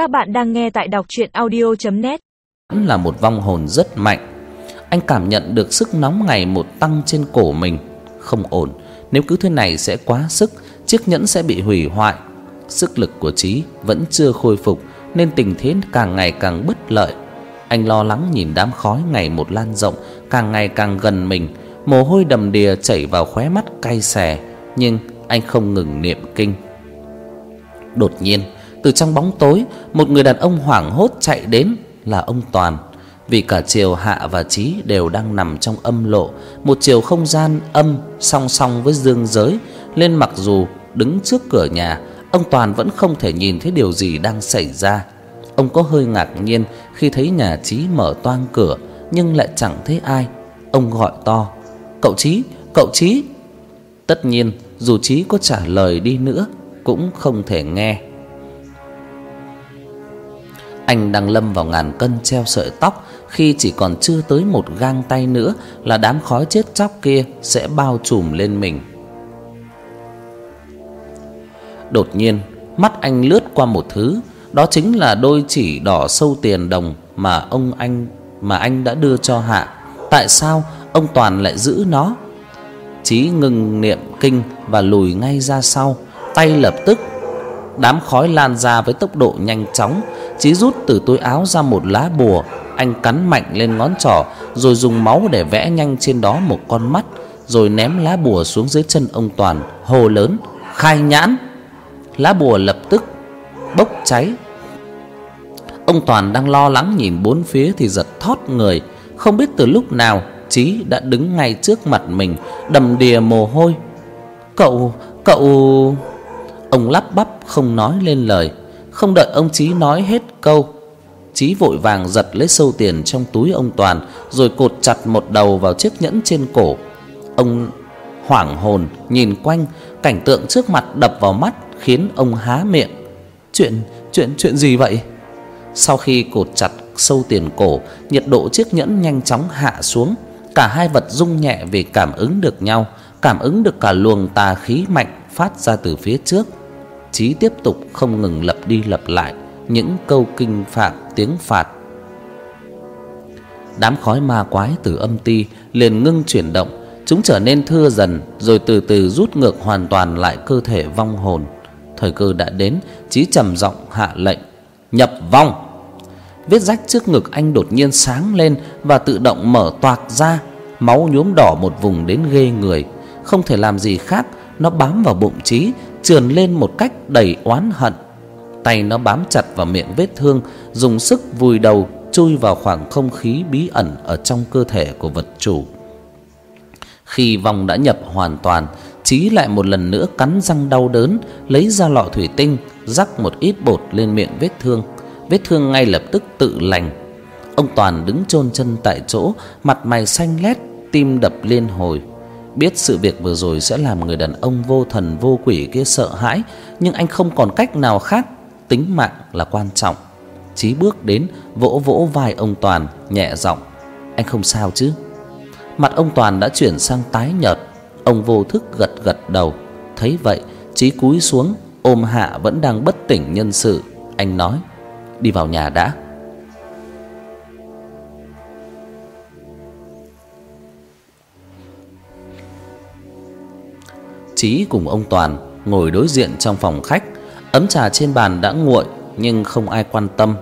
Các bạn đang nghe tại đọc chuyện audio.net là một vong hồn rất mạnh. Anh cảm nhận được sức nóng ngày một tăng trên cổ mình. Không ổn. Nếu cứ thế này sẽ quá sức, Chiếc nhẫn sẽ bị hủy hoại. Sức lực của Trí vẫn chưa khôi phục, Nên tình thế càng ngày càng bất lợi. Anh lo lắng nhìn đám khói ngày một lan rộng, Càng ngày càng gần mình. Mồ hôi đầm đìa chảy vào khóe mắt cay xè, Nhưng anh không ngừng niệm kinh. Đột nhiên từ trong bóng tối, một người đàn ông hoảng hốt chạy đến là ông Toàn. Vì cả triều hạ và trí đều đang nằm trong âm lộ, một chiều không gian âm song song với dương giới, nên mặc dù đứng trước cửa nhà, ông Toàn vẫn không thể nhìn thấy điều gì đang xảy ra. Ông có hơi ngạc nhiên khi thấy nhà trí mở toang cửa, nhưng lại chẳng thấy ai. Ông gọi to, cậu trí cậu trí tất nhiên, dù trí có trả lời đi nữa, cũng không thể nghe anh đang lâm vào ngàn cân treo sợi tóc khi chỉ còn chưa tới một gang tay nữa là đám khói chết chóc kia sẽ bao trùm lên mình. Đột nhiên, mắt anh lướt qua một thứ, đó chính là đôi chỉ đỏ sâu tiền đồng mà ông anh mà anh đã đưa cho Hạ. Tại sao ông Toàn lại giữ nó? Chí ngừng niệm kinh và lùi ngay ra sau, tay lập tức đám khói lan ra với tốc độ nhanh chóng Chí rút từ túi áo ra một lá bùa, anh cắn mạnh lên ngón trỏ rồi dùng máu để vẽ nhanh trên đó một con mắt, rồi ném lá bùa xuống dưới chân ông Toàn, hô lớn: "Khai nhãn!" Lá bùa lập tức bốc cháy. Ông Toàn đang lo lắng nhìn bốn phía thì giật thót người, không biết từ lúc nào Chí đã đứng ngay trước mặt mình, đầm đìa mồ hôi. "Cậu, cậu..." Ông lắp bắp không nói lên lời. Không đợi ông Chí nói hết câu, Chí vội vàng giật lấy sâu tiền trong túi ông Toàn rồi cột chặt một đầu vào chiếc nhẫn trên cổ. Ông hoảng hồn nhìn quanh, cảnh tượng trước mặt đập vào mắt khiến ông há miệng. Chuyện chuyện chuyện gì vậy? Sau khi cột chặt sâu tiền cổ, nhiệt độ chiếc nhẫn nhanh chóng hạ xuống, cả hai vật rung nhẹ vì cảm ứng được nhau, cảm ứng được cả luồng tà khí mạnh phát ra từ phía trước. Chí tiếp tục không ngừng lặp đi lặp lại những câu kinh phạm tiếng phạt. Đám khói ma quái từ âm ti liền ngưng chuyển động, chúng trở nên thưa dần rồi từ từ rút ngược hoàn toàn lại cơ thể vong hồn. Thời cơ đã đến, Chí trầm giọng hạ lệnh: "Nhập vong!" Vết rách trước ngực anh đột nhiên sáng lên và tự động mở toạc ra, máu nhuốm đỏ một vùng đến ghê người, không thể làm gì khác, nó bám vào bụng Chí trườn lên một cách đầy oán hận. Tay nó bám chặt vào miệng vết thương, dùng sức vùi đầu chui vào khoảng không khí bí ẩn ở trong cơ thể của vật chủ. Khi vòng đã nhập hoàn toàn, Chí lại một lần nữa cắn răng đau đớn, lấy ra lọ thủy tinh, rắc một ít bột lên miệng vết thương. Vết thương ngay lập tức tự lành. Ông Toàn đứng chôn chân tại chỗ, mặt mày xanh lét, tim đập liên hồi. Biết sự việc vừa rồi sẽ làm người đàn ông vô thần vô quỷ kia sợ hãi, nhưng anh không còn cách nào khác, tính mạng là quan trọng. Chí bước đến vỗ vỗ vai ông Toàn, nhẹ giọng: "Anh không sao chứ?" Mặt ông Toàn đã chuyển sang tái nhợt, ông vô thức gật gật đầu. Thấy vậy, Chí cúi xuống ôm Hạ vẫn đang bất tỉnh nhân sự, anh nói: "Đi vào nhà đã." Chí cùng ông Toàn ngồi đối diện trong phòng khách. Ấm trà trên bàn đã nguội nhưng không ai quan tâm.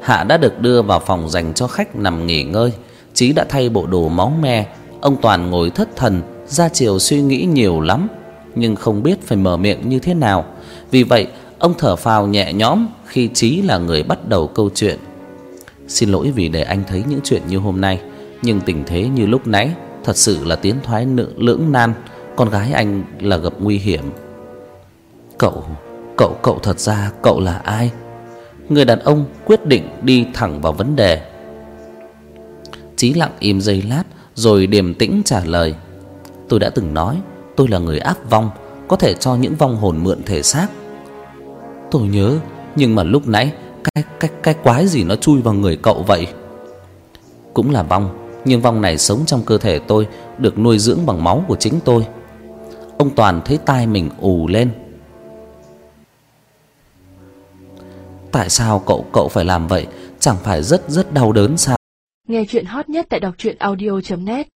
Hạ đã được đưa vào phòng dành cho khách nằm nghỉ ngơi. Chí đã thay bộ đồ máu me, ông Toàn ngồi thất thần, ra chiều suy nghĩ nhiều lắm, nhưng không biết phải mở miệng như thế nào. Vì vậy, ông thở phào nhẹ nhõm khi Chí là người bắt đầu câu chuyện. Xin lỗi vì để anh thấy những chuyện như hôm nay, nhưng tình thế như lúc nãy thật sự là tiến thoái lưỡng nan con gái anh là gặp nguy hiểm. Cậu, cậu cậu thật ra cậu là ai? Người đàn ông quyết định đi thẳng vào vấn đề. Chí lặng im giây lát rồi điềm tĩnh trả lời. Tôi đã từng nói, tôi là người áp vong, có thể cho những vong hồn mượn thể xác. Tôi nhớ, nhưng mà lúc nãy cái cái cái quái gì nó chui vào người cậu vậy? Cũng là vong, nhưng vong này sống trong cơ thể tôi, được nuôi dưỡng bằng máu của chính tôi. Ông Toàn thấy tai mình ù lên. Tại sao cậu cậu phải làm vậy? Chẳng phải rất rất đau đớn sao? Nghe chuyện hot nhất tại đọc truyện audio net